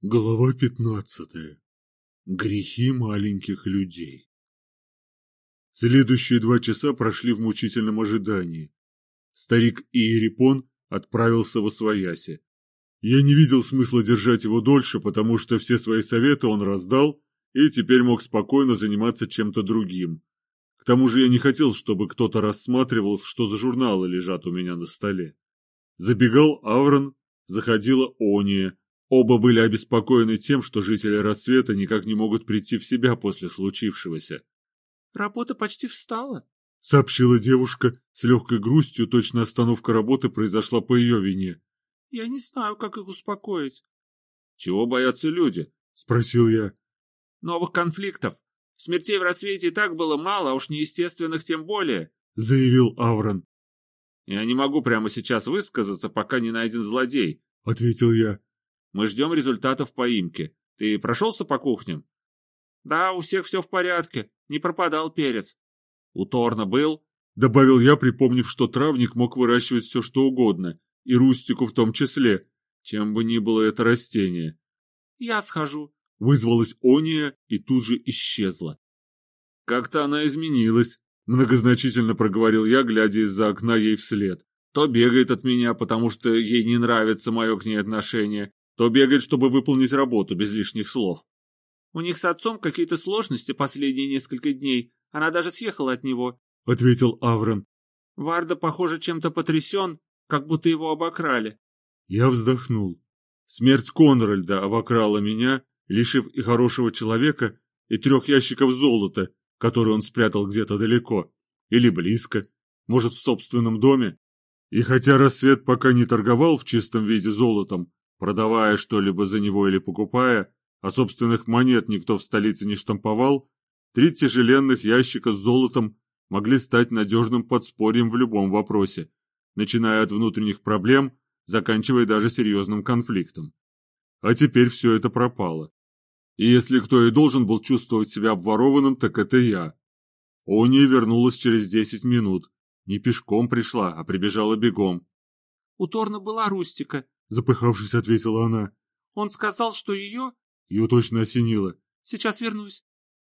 Глава пятнадцатая. Грехи маленьких людей. Следующие два часа прошли в мучительном ожидании. Старик Иерипон отправился во свояси. Я не видел смысла держать его дольше, потому что все свои советы он раздал и теперь мог спокойно заниматься чем-то другим. К тому же я не хотел, чтобы кто-то рассматривал, что за журналы лежат у меня на столе. Забегал Аврон, заходила Ония, Оба были обеспокоены тем, что жители рассвета никак не могут прийти в себя после случившегося. «Работа почти встала», — сообщила девушка с легкой грустью, точно остановка работы произошла по ее вине. «Я не знаю, как их успокоить». «Чего боятся люди?» — спросил я. «Новых конфликтов. Смертей в рассвете и так было мало, а уж неестественных тем более», — заявил Аврон. «Я не могу прямо сейчас высказаться, пока не найден злодей», — ответил я. Мы ждем результатов поимки. Ты прошелся по кухням? Да, у всех все в порядке. Не пропадал перец. У Торна был? Добавил я, припомнив, что травник мог выращивать все, что угодно. И рустику в том числе. Чем бы ни было это растение. Я схожу. Вызвалась Ония и тут же исчезла. Как-то она изменилась. Многозначительно проговорил я, глядя из-за окна ей вслед. То бегает от меня, потому что ей не нравится мое к ней отношение, то бегает, чтобы выполнить работу без лишних слов. У них с отцом какие-то сложности последние несколько дней. Она даже съехала от него, — ответил Аврон. Варда, похоже, чем-то потрясен, как будто его обокрали. Я вздохнул. Смерть Конральда обокрала меня, лишив и хорошего человека, и трех ящиков золота, которые он спрятал где-то далеко, или близко, может, в собственном доме. И хотя рассвет пока не торговал в чистом виде золотом, Продавая что-либо за него или покупая, а собственных монет никто в столице не штамповал, три тяжеленных ящика с золотом могли стать надежным подспорьем в любом вопросе, начиная от внутренних проблем, заканчивая даже серьезным конфликтом. А теперь все это пропало. И если кто и должен был чувствовать себя обворованным, так это я. Ония вернулась через десять минут. Не пешком пришла, а прибежала бегом. — У Торна была Рустика, Запыхавшись, ответила она. Он сказал, что ее... Ее точно осенило. Сейчас вернусь.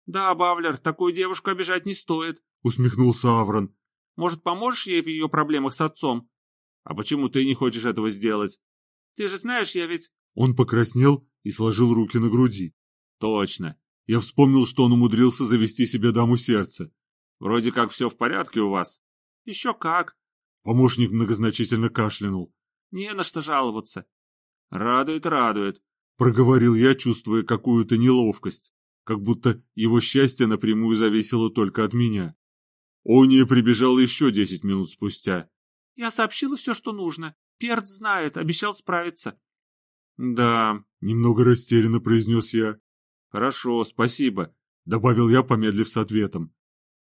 Да, Бавлер, такую девушку обижать не стоит. Усмехнулся Аврон. Может, поможешь ей в ее проблемах с отцом? А почему ты не хочешь этого сделать? Ты же знаешь, я ведь... Он покраснел и сложил руки на груди. Точно. Я вспомнил, что он умудрился завести себе даму сердца. Вроде как все в порядке у вас. Еще как. Помощник многозначительно кашлянул. Не на что жаловаться. Радует, радует, проговорил я, чувствуя какую-то неловкость, как будто его счастье напрямую зависело только от меня. Ония прибежал еще десять минут спустя. Я сообщила все, что нужно. Перд знает, обещал справиться. Да, немного растерянно произнес я. Хорошо, спасибо, добавил я, помедлив с ответом.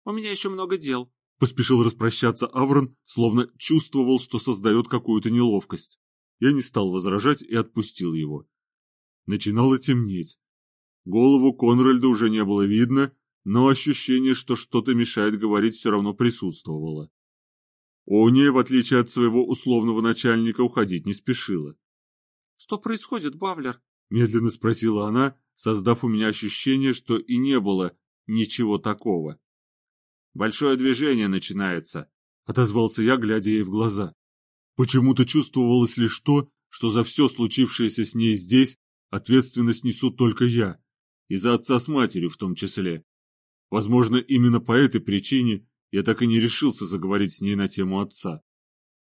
У меня еще много дел. Поспешил распрощаться Аврон, словно чувствовал, что создает какую-то неловкость. Я не стал возражать и отпустил его. Начинало темнеть. Голову Конральда уже не было видно, но ощущение, что что-то мешает говорить, все равно присутствовало. Ония, в отличие от своего условного начальника, уходить не спешила. — Что происходит, Бавлер? — медленно спросила она, создав у меня ощущение, что и не было ничего такого. Большое движение начинается, — отозвался я, глядя ей в глаза. Почему-то чувствовалось лишь то, что за все случившееся с ней здесь ответственность несу только я, и за отца с матерью в том числе. Возможно, именно по этой причине я так и не решился заговорить с ней на тему отца.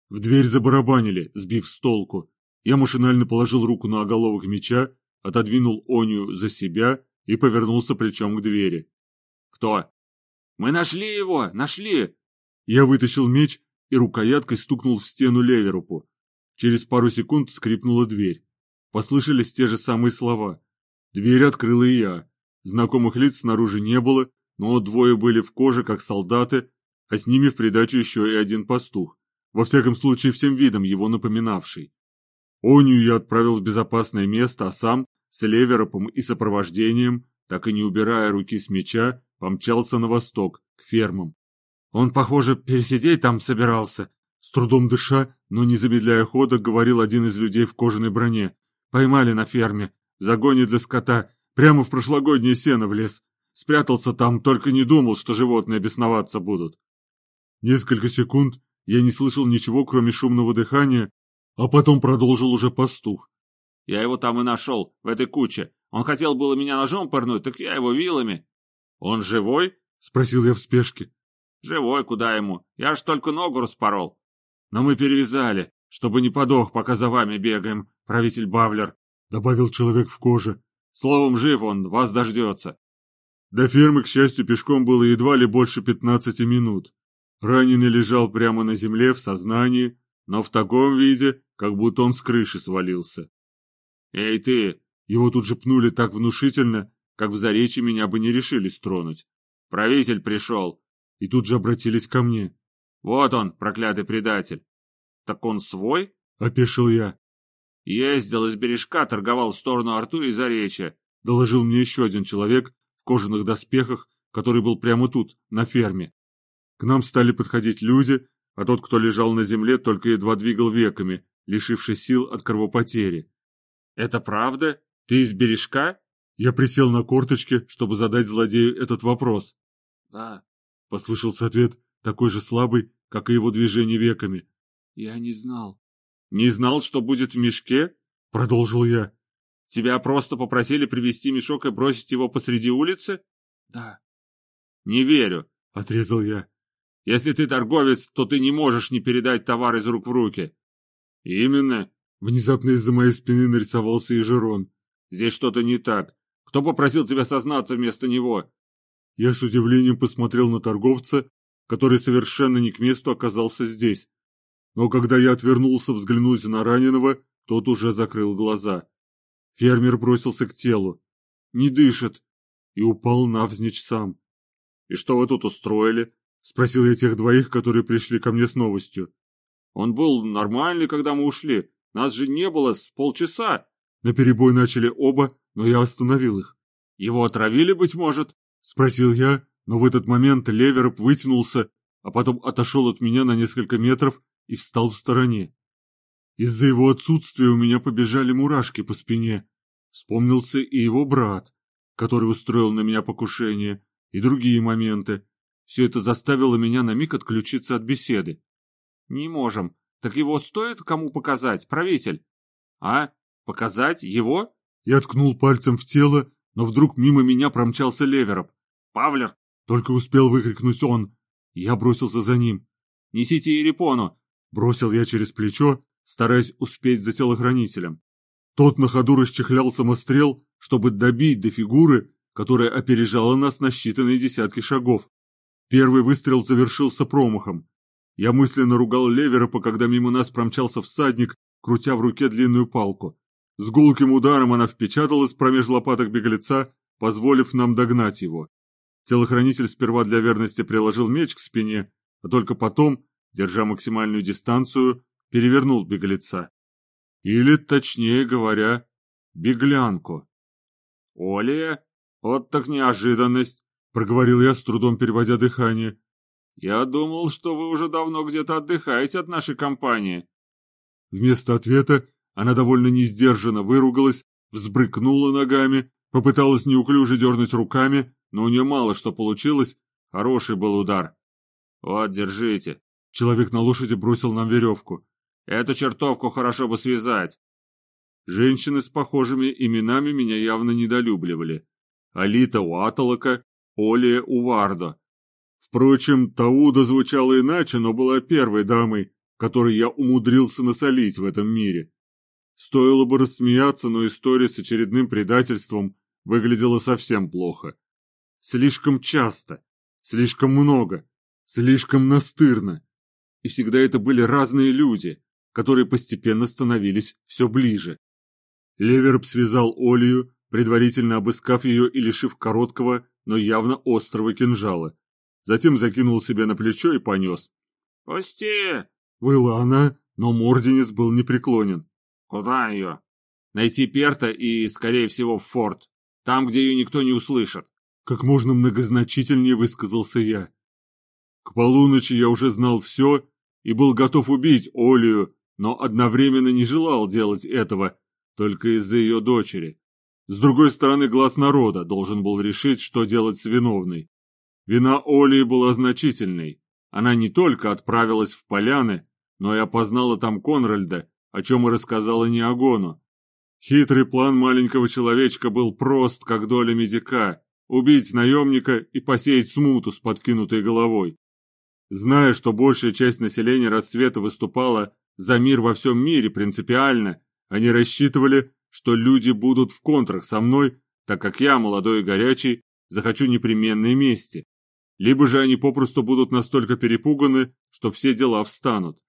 В дверь забарабанили, сбив с толку. Я машинально положил руку на оголовок меча, отодвинул Онию за себя и повернулся плечом к двери. «Кто?» «Мы нашли его! Нашли!» Я вытащил меч и рукояткой стукнул в стену Леверупу. Через пару секунд скрипнула дверь. Послышались те же самые слова. Дверь открыл и я. Знакомых лиц снаружи не было, но двое были в коже, как солдаты, а с ними в придачу еще и один пастух, во всяком случае всем видом его напоминавший. Онию я отправил в безопасное место, а сам, с Леверопом и сопровождением, так и не убирая руки с меча, помчался на восток, к фермам. Он, похоже, пересидеть там собирался. С трудом дыша, но не замедляя хода, говорил один из людей в кожаной броне. Поймали на ферме. в загоне для скота, прямо в прошлогоднее сено влез. Спрятался там, только не думал, что животные бесноваться будут. Несколько секунд я не слышал ничего, кроме шумного дыхания, а потом продолжил уже пастух. Я его там и нашел, в этой куче. Он хотел было меня ножом пырнуть, так я его вилами. Он живой? Спросил я в спешке. Живой, куда ему? Я ж только ногу распорол. Но мы перевязали, чтобы не подох, пока за вами бегаем, правитель Бавлер. Добавил человек в коже. Словом, жив он, вас дождется. До фермы, к счастью, пешком было едва ли больше пятнадцати минут. Раненый лежал прямо на земле в сознании, но в таком виде, как будто он с крыши свалился. «Эй ты!» Его тут же пнули так внушительно, как в заречье меня бы не решились тронуть. «Правитель пришел!» И тут же обратились ко мне. «Вот он, проклятый предатель!» «Так он свой?» — опешил я. «Ездил из бережка, торговал в сторону Арту и Заречья», — доложил мне еще один человек в кожаных доспехах, который был прямо тут, на ферме. К нам стали подходить люди, а тот, кто лежал на земле, только едва двигал веками, лишившись сил от кровопотери. «Это правда? Ты из бережка?» Я присел на корточки, чтобы задать злодею этот вопрос. «Да», — послышался ответ, такой же слабый, как и его движение веками. «Я не знал». «Не знал, что будет в мешке?» — продолжил я. «Тебя просто попросили привезти мешок и бросить его посреди улицы?» «Да». «Не верю», — отрезал я. Если ты торговец, то ты не можешь не передать товар из рук в руки. Именно. Внезапно из-за моей спины нарисовался и Жерон. Здесь что-то не так. Кто попросил тебя сознаться вместо него? Я с удивлением посмотрел на торговца, который совершенно не к месту оказался здесь. Но когда я отвернулся взглянуть на раненого, тот уже закрыл глаза. Фермер бросился к телу. Не дышит. И упал навзничь сам. «И что вы тут устроили?» — спросил я тех двоих, которые пришли ко мне с новостью. «Он был нормальный, когда мы ушли. Нас же не было с полчаса». На перебой начали оба, но я остановил их. «Его отравили, быть может?» — спросил я, но в этот момент Левероп вытянулся, а потом отошел от меня на несколько метров и встал в стороне. Из-за его отсутствия у меня побежали мурашки по спине. Вспомнился и его брат, который устроил на меня покушение, и другие моменты, все это заставило меня на миг отключиться от беседы. «Не можем. Так его стоит кому показать, правитель?» «А? Показать? Его?» Я ткнул пальцем в тело, но вдруг мимо меня промчался Левероп. «Павлер!» Только успел выкрикнуть он. Я бросился за ним. «Несите Ерепону!» Бросил я через плечо, стараясь успеть за телохранителем. Тот на ходу расчехлял самострел, чтобы добить до фигуры, которая опережала нас на считанные десятки шагов. Первый выстрел завершился промахом. Я мысленно ругал Леверопа, когда мимо нас промчался всадник, крутя в руке длинную палку. С гулким ударом она впечаталась промеж лопаток беглеца, позволив нам догнать его. Телохранитель сперва для верности приложил меч к спине, а только потом, держа максимальную дистанцию, перевернул беглеца. Или, точнее говоря, беглянку. «Олия? Вот так неожиданность!» проговорил я, с трудом переводя дыхание. «Я думал, что вы уже давно где-то отдыхаете от нашей компании». Вместо ответа она довольно несдержанно выругалась, взбрыкнула ногами, попыталась неуклюже дернуть руками, но у нее мало что получилось, хороший был удар. «Вот, держите». Человек на лошади бросил нам веревку. «Эту чертовку хорошо бы связать». Женщины с похожими именами меня явно недолюбливали. Алита Уаталака Олия Увардо. Впрочем, Тауда звучала иначе, но была первой дамой, которой я умудрился насолить в этом мире. Стоило бы рассмеяться, но история с очередным предательством выглядела совсем плохо. Слишком часто, слишком много, слишком настырно. И всегда это были разные люди, которые постепенно становились все ближе. Леверб связал Олию, предварительно обыскав ее и лишив короткого, но явно острого кинжала. Затем закинул себе на плечо и понес. «Пусти!» — выла она, но Морденец был непреклонен. «Куда ее?» «Найти Перта и, скорее всего, в форт. Там, где ее никто не услышит». Как можно многозначительнее высказался я. К полуночи я уже знал все и был готов убить Олию, но одновременно не желал делать этого, только из-за ее дочери. С другой стороны, глаз народа должен был решить, что делать с виновной. Вина Оли была значительной. Она не только отправилась в поляны, но и опознала там Конральда, о чем и рассказала Неогону. Хитрый план маленького человечка был прост, как доля медика – убить наемника и посеять смуту с подкинутой головой. Зная, что большая часть населения рассвета выступала за мир во всем мире принципиально, они рассчитывали, что люди будут в контрах со мной, так как я, молодой и горячий, захочу непременной мести. Либо же они попросту будут настолько перепуганы, что все дела встанут.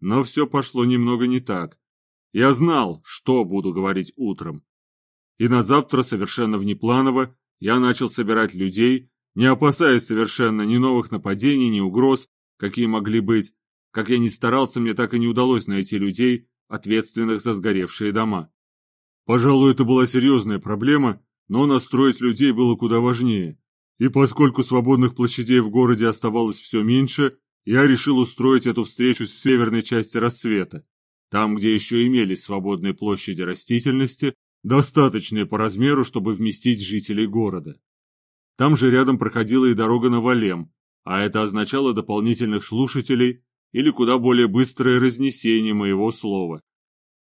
Но все пошло немного не так. Я знал, что буду говорить утром. И на завтра, совершенно внепланово, я начал собирать людей, не опасаясь совершенно ни новых нападений, ни угроз, какие могли быть. Как я ни старался, мне так и не удалось найти людей, ответственных за сгоревшие дома. Пожалуй, это была серьезная проблема, но настроить людей было куда важнее. И поскольку свободных площадей в городе оставалось все меньше, я решил устроить эту встречу с северной части рассвета, там, где еще имелись свободные площади растительности, достаточные по размеру, чтобы вместить жителей города. Там же рядом проходила и дорога на Валем, а это означало дополнительных слушателей или куда более быстрое разнесение моего слова.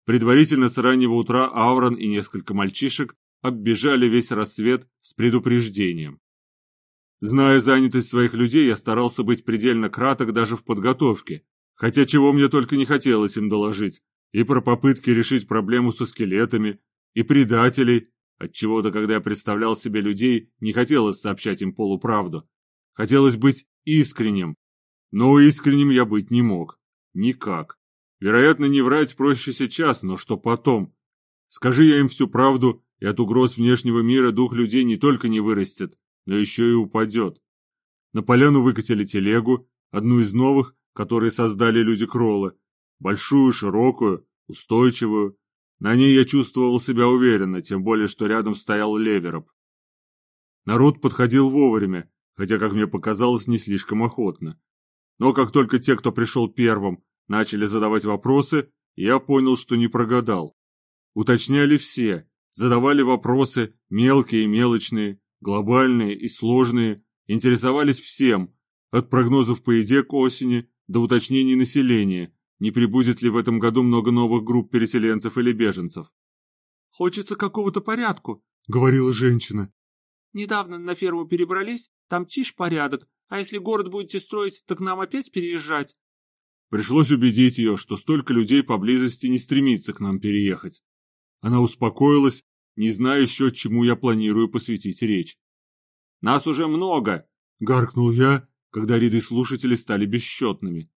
Предварительно с раннего утра Аурон и несколько мальчишек оббежали весь рассвет с предупреждением. Зная занятость своих людей, я старался быть предельно краток даже в подготовке, хотя чего мне только не хотелось им доложить, и про попытки решить проблему со скелетами, и предателей, отчего-то, когда я представлял себе людей, не хотелось сообщать им полуправду. Хотелось быть искренним, но искренним я быть не мог. Никак. Вероятно, не врать проще сейчас, но что потом? Скажи я им всю правду, и от угроз внешнего мира дух людей не только не вырастет, но еще и упадет. На поляну выкатили телегу, одну из новых, которые создали люди Кролла, большую, широкую, устойчивую. На ней я чувствовал себя уверенно, тем более, что рядом стоял Левероп. Народ подходил вовремя, хотя, как мне показалось, не слишком охотно. Но как только те, кто пришел первым, начали задавать вопросы, я понял, что не прогадал. Уточняли все, задавали вопросы, мелкие и мелочные, глобальные и сложные, интересовались всем, от прогнозов по еде к осени до уточнений населения, не прибудет ли в этом году много новых групп переселенцев или беженцев. «Хочется какого-то порядку», — говорила женщина. «Недавно на ферму перебрались, там тишь порядок, а если город будете строить, так нам опять переезжать». Пришлось убедить ее, что столько людей поблизости не стремится к нам переехать. Она успокоилась не зная еще, чему я планирую посвятить речь. «Нас уже много!» — гаркнул я, когда ряды слушателей стали бесчетными.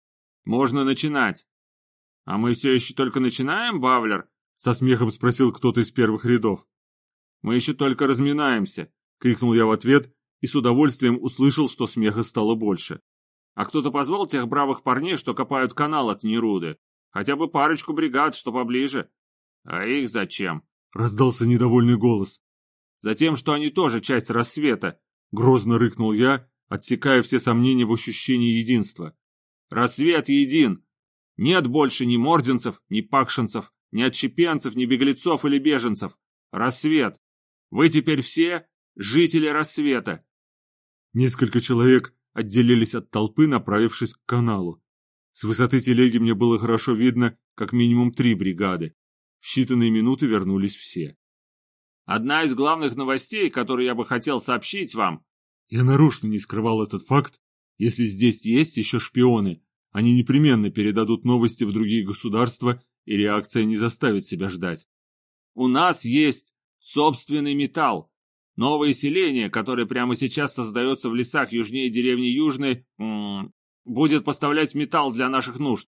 «Можно начинать!» «А мы все еще только начинаем, Бавлер?» — со смехом спросил кто-то из первых рядов. «Мы еще только разминаемся!» — крикнул я в ответ и с удовольствием услышал, что смеха стало больше. «А кто-то позвал тех бравых парней, что копают канал от Неруды? Хотя бы парочку бригад, что поближе. А их зачем? — раздался недовольный голос. «Затем, что они тоже часть рассвета», — грозно рыкнул я, отсекая все сомнения в ощущении единства. «Рассвет един! Нет больше ни морденцев, ни пакшенцев, ни отщепенцев, ни беглецов или беженцев. Рассвет! Вы теперь все жители рассвета!» Несколько человек отделились от толпы, направившись к каналу. С высоты телеги мне было хорошо видно как минимум три бригады. В считанные минуты вернулись все. Одна из главных новостей, которую я бы хотел сообщить вам. Я нарочно не скрывал этот факт. Если здесь есть еще шпионы, они непременно передадут новости в другие государства, и реакция не заставит себя ждать. У нас есть собственный металл. Новое селение, которое прямо сейчас создается в лесах южнее деревни Южной, будет поставлять металл для наших нужд.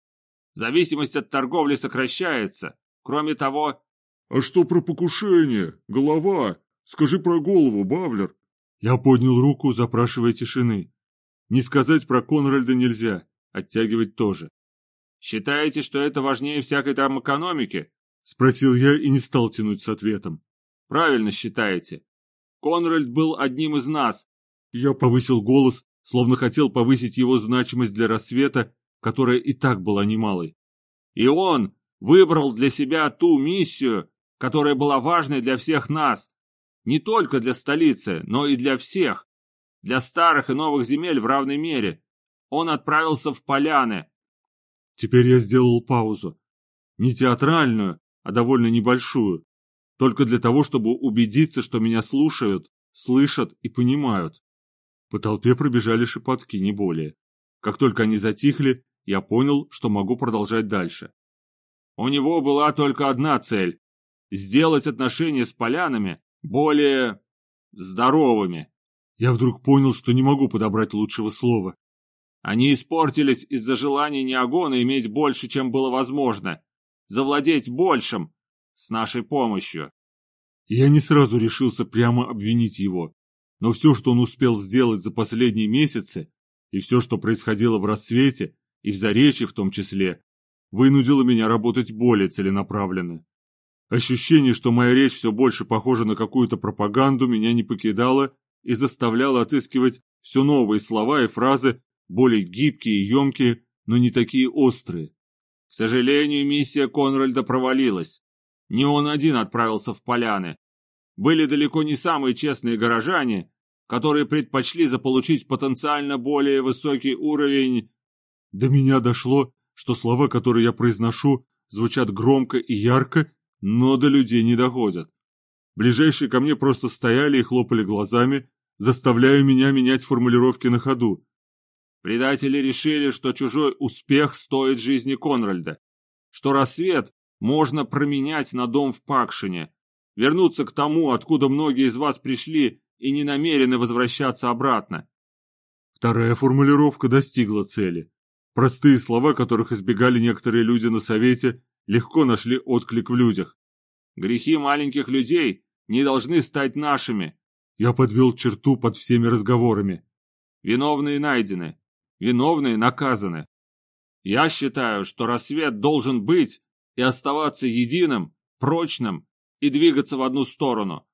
Зависимость от торговли сокращается. Кроме того... «А что про покушение? Голова? Скажи про голову, Бавлер!» Я поднял руку, запрашивая тишины. Не сказать про Конральда нельзя, оттягивать тоже. «Считаете, что это важнее всякой там экономики?» Спросил я и не стал тянуть с ответом. «Правильно считаете. Конральд был одним из нас». Я повысил голос, словно хотел повысить его значимость для рассвета, которая и так была немалой. «И он выбрал для себя ту миссию, которая была важной для всех нас, Не только для столицы, но и для всех. Для старых и новых земель в равной мере. Он отправился в поляны. Теперь я сделал паузу. Не театральную, а довольно небольшую. Только для того, чтобы убедиться, что меня слушают, слышат и понимают. По толпе пробежали шепотки, не более. Как только они затихли, я понял, что могу продолжать дальше. У него была только одна цель – сделать отношения с полянами более здоровыми. Я вдруг понял, что не могу подобрать лучшего слова. Они испортились из-за желания Неогона иметь больше, чем было возможно, завладеть большим с нашей помощью. Я не сразу решился прямо обвинить его, но все, что он успел сделать за последние месяцы, и все, что происходило в рассвете, и в заречье в том числе, вынудило меня работать более целенаправленно. Ощущение, что моя речь все больше похожа на какую-то пропаганду, меня не покидало и заставляло отыскивать все новые слова и фразы, более гибкие и емкие, но не такие острые. К сожалению, миссия Конральда провалилась. Не он один отправился в поляны. Были далеко не самые честные горожане, которые предпочли заполучить потенциально более высокий уровень... До меня дошло, что слова, которые я произношу, звучат громко и ярко, но до людей не доходят. Ближайшие ко мне просто стояли и хлопали глазами, заставляя меня менять формулировки на ходу. Предатели решили, что чужой успех стоит жизни Конральда, что рассвет можно променять на дом в Пакшине, вернуться к тому, откуда многие из вас пришли и не намерены возвращаться обратно. Вторая формулировка достигла цели. Простые слова, которых избегали некоторые люди на совете, легко нашли отклик в людях. Грехи маленьких людей не должны стать нашими. Я подвел черту под всеми разговорами. Виновные найдены, виновные наказаны. Я считаю, что рассвет должен быть и оставаться единым, прочным и двигаться в одну сторону.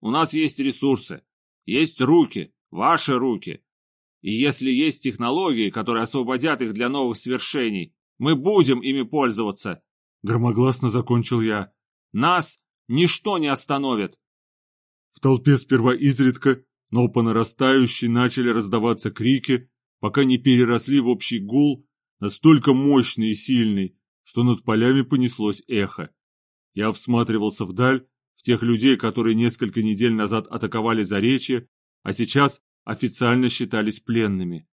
У нас есть ресурсы, есть руки, ваши руки. И если есть технологии, которые освободят их для новых свершений, мы будем ими пользоваться. Громогласно закончил я. Нас ничто не остановит. В толпе сперва изредка, но по нарастающей начали раздаваться крики, пока не переросли в общий гул, настолько мощный и сильный, что над полями понеслось эхо. Я всматривался вдаль, в тех людей, которые несколько недель назад атаковали Заречье, а сейчас официально считались пленными.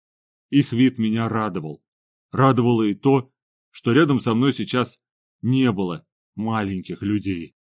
Их вид меня радовал. Радовало и то, что рядом со мной сейчас не было маленьких людей.